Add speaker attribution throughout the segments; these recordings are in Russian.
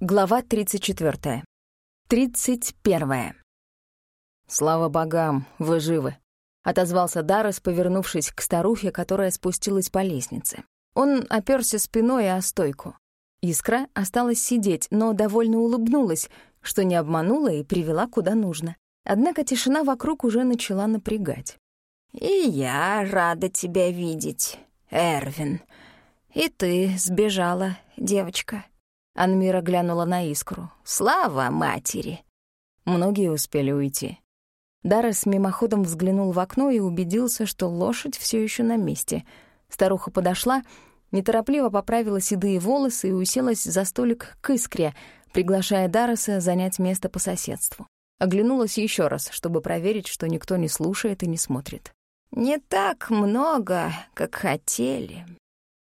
Speaker 1: Глава 34. 31. «Слава богам, вы живы», — отозвался Даррес, повернувшись к старухе, которая спустилась по лестнице. Он оперся спиной о стойку. Искра осталась сидеть, но довольно улыбнулась, что не обманула и привела куда нужно. Однако тишина вокруг уже начала напрягать.
Speaker 2: «И я рада тебя видеть, Эрвин. И ты сбежала, девочка».
Speaker 1: Анмира глянула на искру.
Speaker 2: «Слава матери!»
Speaker 1: Многие успели уйти. Даррес мимоходом взглянул в окно и убедился, что лошадь все еще на месте. Старуха подошла, неторопливо поправила седые волосы и уселась за столик к искре, приглашая Дарреса занять место по соседству. Оглянулась еще раз, чтобы проверить, что никто не слушает и не смотрит.
Speaker 2: «Не так много, как хотели»,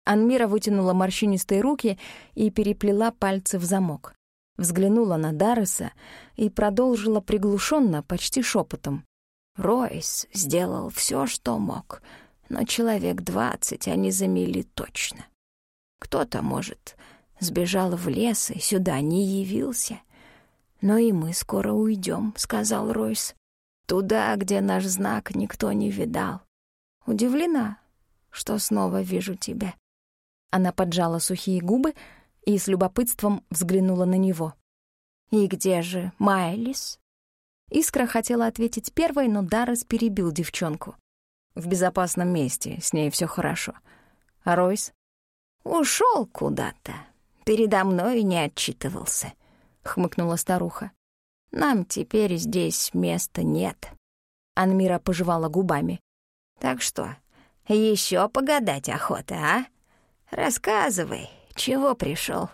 Speaker 1: Анмира вытянула морщинистые руки и переплела пальцы в замок. Взглянула на Дарреса и продолжила приглушенно, почти шепотом.
Speaker 2: «Ройс сделал все, что мог, но человек двадцать они замели точно. Кто-то, может, сбежал в лес и сюда не явился. Но и мы скоро уйдем, сказал Ройс. «Туда, где наш знак никто не видал. Удивлена, что снова вижу тебя.
Speaker 1: Она поджала сухие губы и с любопытством взглянула на него.
Speaker 2: «И где же Майлис?»
Speaker 1: Искра хотела ответить первой, но Даррес перебил девчонку. «В безопасном месте, с ней все хорошо. А Ройс?»
Speaker 2: Ушел куда-то. Передо мной не отчитывался», — хмыкнула старуха. «Нам теперь здесь места нет».
Speaker 1: Анмира пожевала губами.
Speaker 2: «Так что, еще погадать охота, а?» Рассказывай, чего пришел?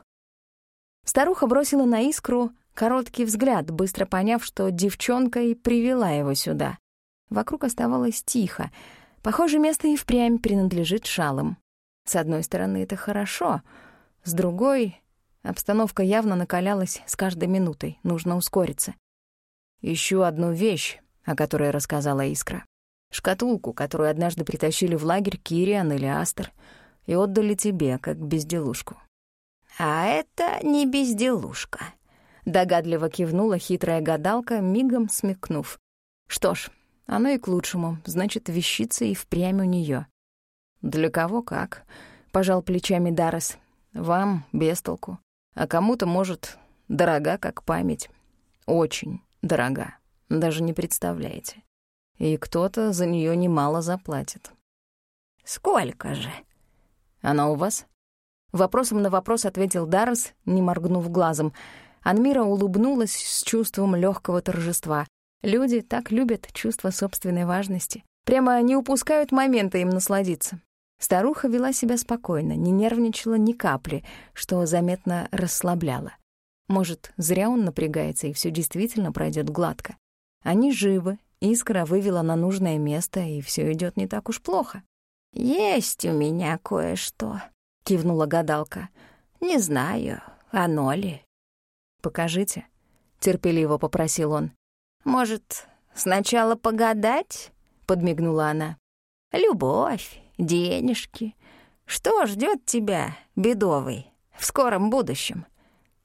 Speaker 1: Старуха бросила на искру короткий взгляд, быстро поняв, что девчонка и привела его сюда. Вокруг оставалось тихо. Похоже, место и впрямь принадлежит шалам. С одной стороны, это хорошо. С другой, обстановка явно накалялась с каждой минутой. Нужно ускориться. Ищу одну вещь, о которой рассказала Искра. Шкатулку, которую однажды притащили в лагерь Кириан или Астер — и отдали тебе, как безделушку».
Speaker 2: «А это не безделушка», —
Speaker 1: догадливо кивнула хитрая гадалка, мигом смекнув. «Что ж, оно и к лучшему, значит, вещица и впрямь у нее. «Для кого как?» — пожал плечами Даррес. «Вам — без толку, а кому-то, может, дорога, как память. Очень дорога, даже не представляете. И кто-то за нее немало заплатит».
Speaker 2: «Сколько же?»
Speaker 1: Она у вас?» Вопросом на вопрос ответил Даррес, не моргнув глазом. Анмира улыбнулась с чувством легкого торжества. Люди так любят чувство собственной важности. Прямо не упускают момента им насладиться. Старуха вела себя спокойно, не нервничала ни капли, что заметно расслабляло. Может, зря он напрягается, и все действительно пройдет гладко. Они живы, искра вывела на нужное место, и все идет не так уж плохо.
Speaker 2: «Есть у меня кое-что», — кивнула гадалка. «Не знаю, оно ли».
Speaker 1: «Покажите», — терпеливо попросил он.
Speaker 2: «Может, сначала погадать?» — подмигнула она. «Любовь, денежки. Что ждет тебя, бедовый, в скором будущем?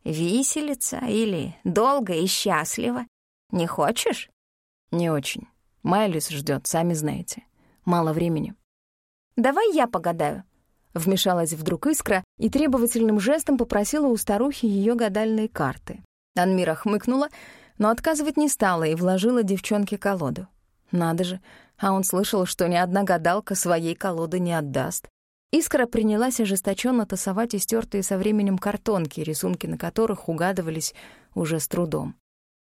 Speaker 2: Виселица или долго и счастливо? Не хочешь?»
Speaker 1: «Не очень. Майлис ждет, сами знаете. Мало времени».
Speaker 3: Давай я погадаю».
Speaker 1: Вмешалась вдруг искра и требовательным жестом попросила у старухи ее гадальные карты. Анмира хмыкнула, но отказывать не стала и вложила девчонке колоду. Надо же, а он слышал, что ни одна гадалка своей колоды не отдаст. Искра принялась ожесточенно тасовать истертые со временем картонки, рисунки на которых угадывались уже с трудом.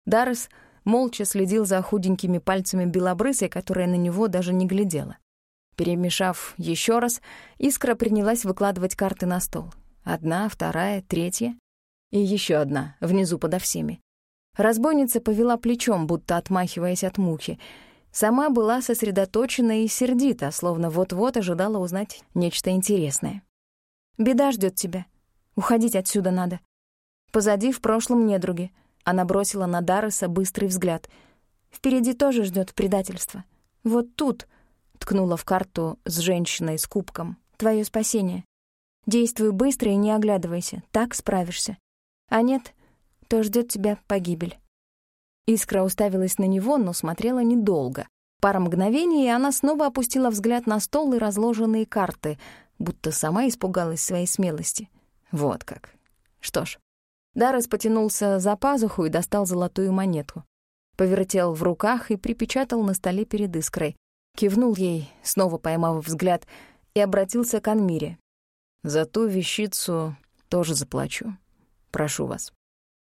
Speaker 1: Даррес молча следил за худенькими пальцами белобрысой, которая на него даже не глядела. Перемешав еще раз, Искра принялась выкладывать карты на стол. Одна, вторая, третья и еще одна, внизу подо всеми. Разбойница повела плечом, будто отмахиваясь от мухи. Сама была сосредоточена и сердита, словно вот-вот ожидала узнать нечто интересное. «Беда ждет тебя. Уходить отсюда надо. Позади в прошлом недруги». Она бросила на Дарреса быстрый взгляд. «Впереди тоже ждет предательство. Вот тут», ткнула в карту с женщиной с кубком. «Твое спасение. Действуй быстро и не оглядывайся, так справишься». А нет, то ждет тебя погибель. Искра уставилась на него, но смотрела недолго. Пара мгновений, и она снова опустила взгляд на стол и разложенные карты, будто сама испугалась своей смелости. Вот как. Что ж. Даррес потянулся за пазуху и достал золотую монету. Повертел в руках и припечатал на столе перед искрой. Кивнул ей, снова поймав взгляд, и обратился к Анмире. «За ту вещицу тоже заплачу. Прошу вас».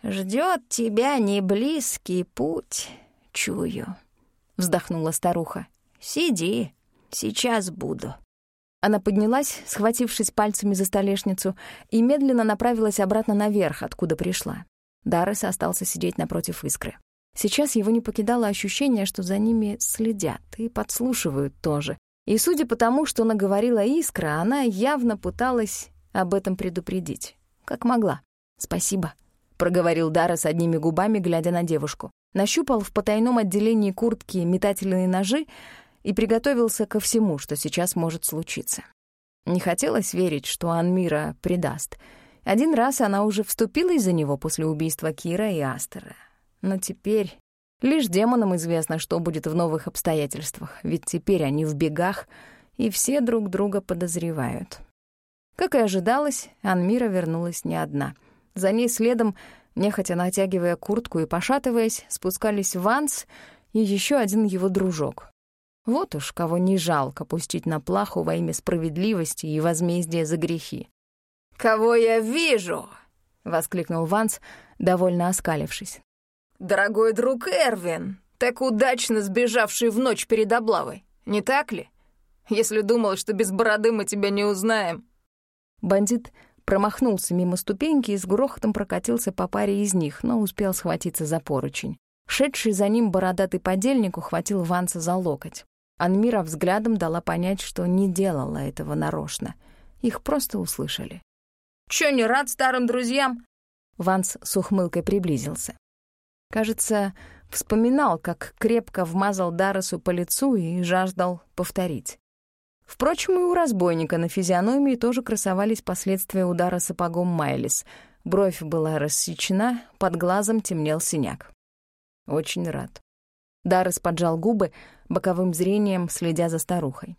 Speaker 2: Ждет тебя неблизкий путь, чую», — вздохнула старуха. «Сиди, сейчас буду».
Speaker 1: Она поднялась, схватившись пальцами за столешницу, и медленно направилась обратно наверх, откуда пришла. Даррес остался сидеть напротив искры. Сейчас его не покидало ощущение, что за ними следят и подслушивают тоже. И судя по тому, что наговорила искра, она явно пыталась об этом предупредить. Как могла. «Спасибо», — проговорил Даррес одними губами, глядя на девушку. Нащупал в потайном отделении куртки метательные ножи, и приготовился ко всему, что сейчас может случиться. Не хотелось верить, что Анмира предаст. Один раз она уже вступилась за него после убийства Кира и Астера. Но теперь лишь демонам известно, что будет в новых обстоятельствах, ведь теперь они в бегах, и все друг друга подозревают. Как и ожидалось, Анмира вернулась не одна. За ней следом, нехотя натягивая куртку и пошатываясь, спускались Ванс и еще один его дружок, вот уж кого не жалко пустить на плаху во имя справедливости и возмездия за грехи.
Speaker 4: «Кого я вижу?»
Speaker 1: — воскликнул Ванс, довольно оскалившись.
Speaker 4: «Дорогой друг Эрвин, так удачно сбежавший в ночь перед облавой, не так ли? Если думал, что без бороды мы тебя не узнаем».
Speaker 1: Бандит промахнулся мимо ступеньки и с грохотом прокатился по паре из них, но успел схватиться за поручень. Шедший за ним бородатый подельник ухватил Ванса за локоть. Анмира взглядом дала понять, что не делала этого нарочно. Их просто услышали.
Speaker 4: «Чё, не рад старым друзьям?»
Speaker 1: Ванс с ухмылкой приблизился. Кажется, вспоминал, как крепко вмазал Дарресу по лицу и жаждал повторить. Впрочем, и у разбойника на физиономии тоже красовались последствия удара сапогом Майлис. Бровь была рассечена, под глазом темнел синяк. «Очень рад». Даррес поджал губы, боковым зрением следя за старухой.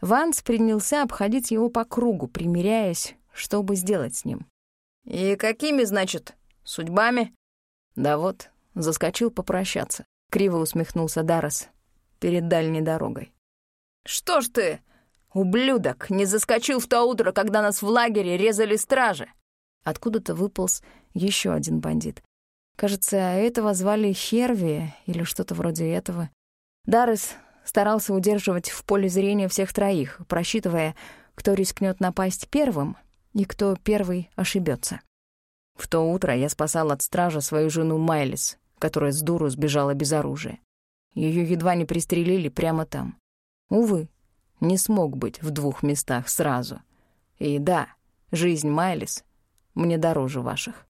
Speaker 1: Ванс принялся обходить его по кругу, примиряясь, что бы сделать с ним.
Speaker 4: «И какими, значит, судьбами?»
Speaker 1: «Да вот, заскочил попрощаться», — криво усмехнулся Даррес перед дальней дорогой.
Speaker 4: «Что ж ты, ублюдок, не заскочил в то утро, когда нас в лагере резали стражи?»
Speaker 1: Откуда-то выполз еще один бандит. Кажется, этого звали Херви или что-то вроде этого. Даррес старался удерживать в поле зрения всех троих, просчитывая, кто рискнет напасть первым и кто первый ошибется. В то утро я спасал от стража свою жену Майлис, которая с дуру сбежала без оружия. Ее едва не пристрелили прямо там. Увы, не смог быть в двух местах сразу. И да, жизнь Майлис мне дороже ваших.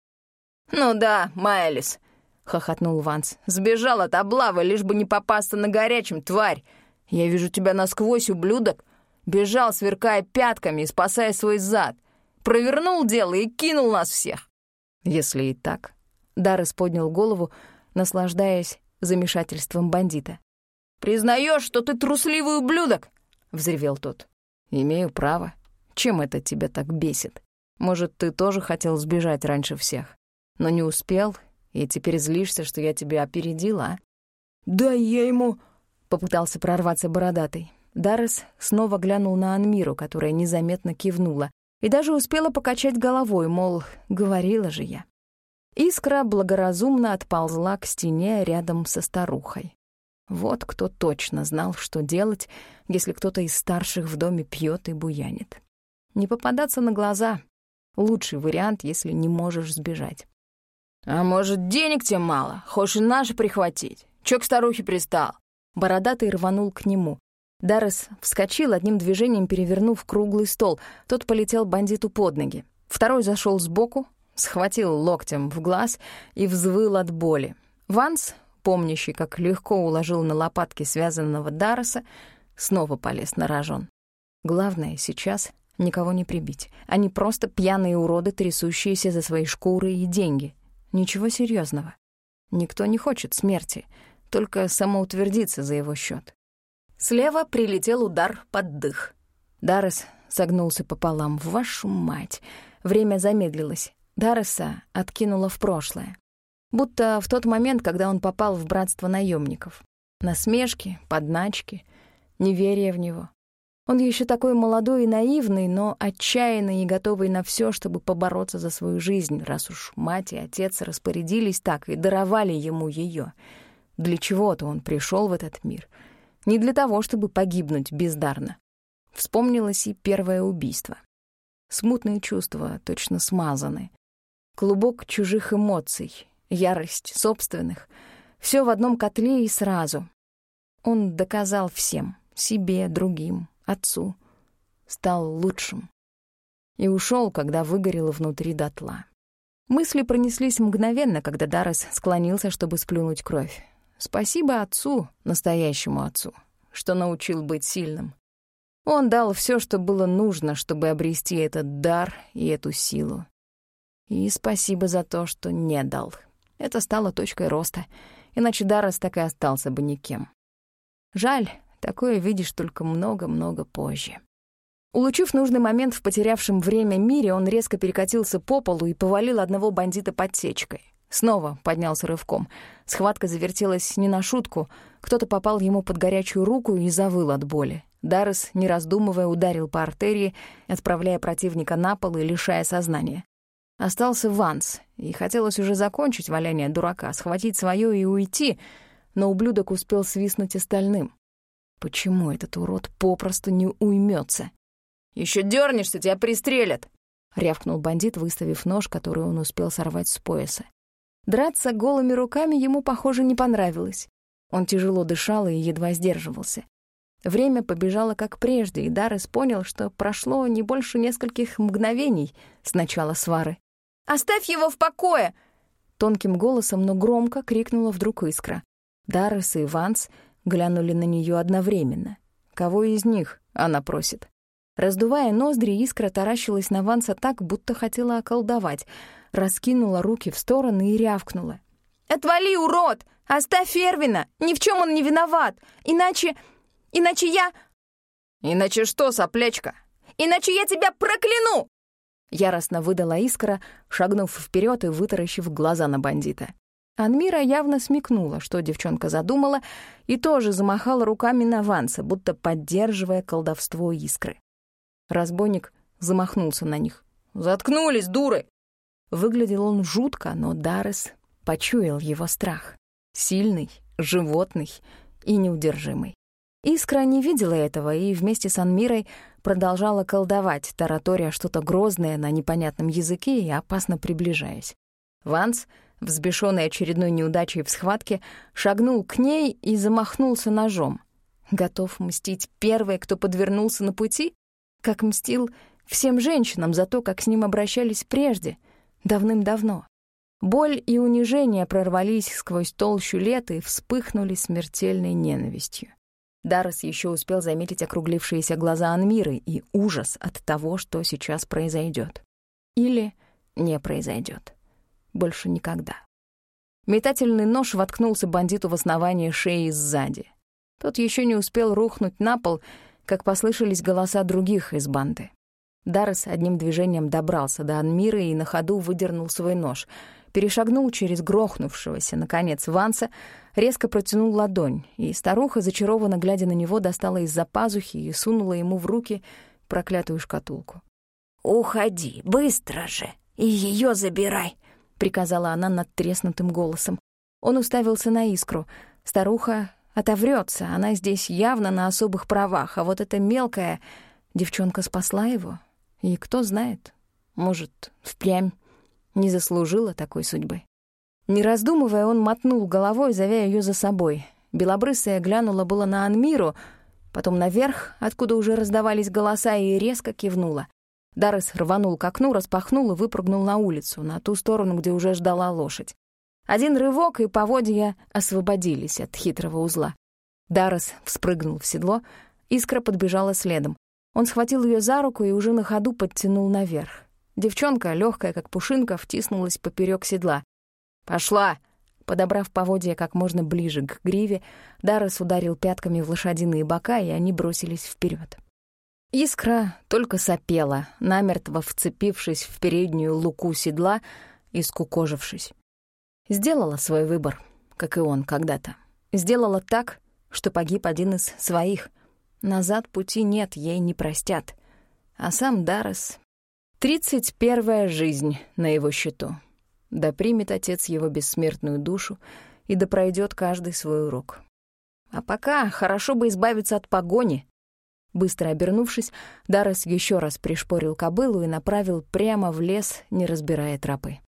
Speaker 4: «Ну да, Майлис», — хохотнул Ванс. «Сбежал от облавы, лишь бы не попасться на горячем, тварь! Я вижу тебя насквозь, ублюдок! Бежал, сверкая пятками и спасая свой зад. Провернул дело и кинул нас всех!»
Speaker 1: Если и так. Даррес поднял голову, наслаждаясь замешательством бандита.
Speaker 4: «Признаешь, что ты трусливый ублюдок?» — взревел тот.
Speaker 1: «Имею право. Чем это тебя так бесит? Может, ты тоже хотел сбежать раньше всех, но не успел и теперь злишься, что я тебя опередила, а?»
Speaker 4: «Да я ему...»
Speaker 1: — попытался прорваться бородатый. Даррес снова глянул на Анмиру, которая незаметно кивнула, и даже успела покачать головой, мол, говорила же я. Искра благоразумно отползла к стене рядом со старухой. Вот кто точно знал, что делать, если кто-то из старших в доме пьет и буянит. Не попадаться на глаза — лучший вариант, если не можешь сбежать.
Speaker 4: «А может, денег тебе мало? Хочешь наши прихватить? Чё к старухе пристал?»
Speaker 1: Бородатый рванул к нему. Даррес вскочил, одним движением перевернув круглый стол. Тот полетел бандиту под ноги. Второй зашел сбоку, схватил локтем в глаз и взвыл от боли. Ванс, помнящий, как легко уложил на лопатки связанного Дарреса, снова полез на рожон. Главное сейчас Никого не прибить. Они просто пьяные уроды, трясущиеся за свои шкуры и деньги. Ничего серьезного. Никто не хочет смерти, только самоутвердиться за его счет. Слева прилетел удар под дых. Даррес согнулся пополам. «Вашу мать!» Время замедлилось. Дарреса откинуло в прошлое. Будто в тот момент, когда он попал в братство наемников. Насмешки, подначки, неверие в него. Он еще такой молодой и наивный, но отчаянный и готовый на все, чтобы побороться за свою жизнь, раз уж мать и отец распорядились так и даровали ему ее. Для чего-то он пришел в этот мир. Не для того, чтобы погибнуть бездарно. Вспомнилось и первое убийство. Смутные чувства, точно смазаны. Клубок чужих эмоций, ярость собственных. Все в одном котле и сразу. Он доказал всем — себе, другим, отцу, стал лучшим. И ушел, когда выгорело внутри дотла. Мысли пронеслись мгновенно, когда Даррес склонился, чтобы сплюнуть кровь. Спасибо отцу, настоящему отцу, что научил быть сильным. Он дал все, что было нужно, чтобы обрести этот дар и эту силу. И спасибо за то, что не дал. Это стало точкой роста, иначе Даррес так и остался бы никем. Жаль, Такое видишь только много-много позже. Улучив нужный момент в потерявшем время мире, он резко перекатился по полу и повалил одного бандита подсечкой. Снова поднялся рывком. Схватка завертелась не на шутку. Кто-то попал ему под горячую руку и завыл от боли. Даррес, не раздумывая, ударил по артерии, отправляя противника на пол и лишая сознания. Остался Ванс, и хотелось уже закончить валяние дурака, схватить свое и уйти, но ублюдок успел свистнуть остальным. Почему этот урод попросту не уймется? Еще дернешься, тебя пристрелят! рявкнул бандит, выставив нож, который он успел сорвать с пояса. Драться голыми руками ему, похоже, не понравилось. Он тяжело дышал и едва сдерживался. Время побежало как прежде, и Даррес понял, что прошло не больше нескольких мгновений с начала свары. «Оставь его в покое!» Тонким голосом, но громко крикнула вдруг искра. Даррес и Ванс глянули на нее одновременно. Кого из них она просит? Раздувая ноздри, искра таращилась на Ванса так, будто хотела околдовать, раскинула руки в стороны и рявкнула. «Отвали, урод! Оставь Фервина! Ни в чем он не виноват! Иначе... иначе я...» «Иначе что, соплячка?» «Иначе я тебя прокляну!» Яростно выдала искра, шагнув вперед и вытаращив глаза на бандита. Анмира явно смекнула, что девчонка задумала, и тоже замахала руками на Ванса, будто поддерживая колдовство искры. Разбойник замахнулся на них. «Заткнулись, дуры!» Выглядел он жутко, но Даррес почуял его страх. Сильный, животный и неудержимый. Искра не видела этого и вместе с Анмирой продолжала колдовать, таратория что-то грозное на непонятном языке и опасно приближаясь. Ванс — взбешенный очередной неудачей в схватке, шагнул к ней и замахнулся ножом. Готов мстить первой, кто подвернулся на пути? Как мстил всем женщинам за то, как с ним обращались прежде, давным-давно. Боль и унижение прорвались сквозь толщу лет и вспыхнули смертельной ненавистью. Даррес еще успел заметить округлившиеся глаза Анмиры и ужас от того, что сейчас произойдет. Или не произойдет больше никогда. Метательный нож воткнулся бандиту в основание шеи сзади. Тот еще не успел рухнуть на пол, как послышались голоса других из банды. Даррес одним движением добрался до Анмира и на ходу выдернул свой нож, перешагнул через грохнувшегося, наконец, Ванса, резко протянул ладонь, и старуха, зачарованно глядя на него, достала из-за пазухи и сунула ему в руки проклятую шкатулку.
Speaker 2: «Уходи, быстро же, и ее забирай!»
Speaker 1: — приказала она надтреснутым голосом. Он уставился на искру. Старуха отоврётся, она здесь явно на особых правах, а вот эта мелкая девчонка спасла его. И кто знает, может, впрямь не заслужила такой судьбы. Не раздумывая, он мотнул головой, зовя ее за собой. Белобрысая глянула было на Анмиру, потом наверх, откуда уже раздавались голоса, и резко кивнула. Даррес рванул к окну, распахнул и выпрыгнул на улицу, на ту сторону, где уже ждала лошадь. Один рывок, и поводья освободились от хитрого узла. Даррес вспрыгнул в седло, искра подбежала следом. Он схватил ее за руку и уже на ходу подтянул наверх. Девчонка, легкая как пушинка, втиснулась поперек седла. «Пошла!» Подобрав поводья как можно ближе к гриве, Даррес ударил пятками в лошадиные бока, и они бросились вперед. Искра только сопела, намертво вцепившись в переднюю луку седла и скукожившись. Сделала свой выбор, как и он когда-то. Сделала так, что погиб один из своих. Назад пути нет, ей не простят. А сам Даррес... Тридцать первая жизнь на его счету. Да примет отец его бессмертную душу, и да пройдет каждый свой урок. А пока хорошо бы избавиться от погони. Быстро обернувшись, Даррес еще раз пришпорил кобылу и направил прямо в лес, не разбирая тропы.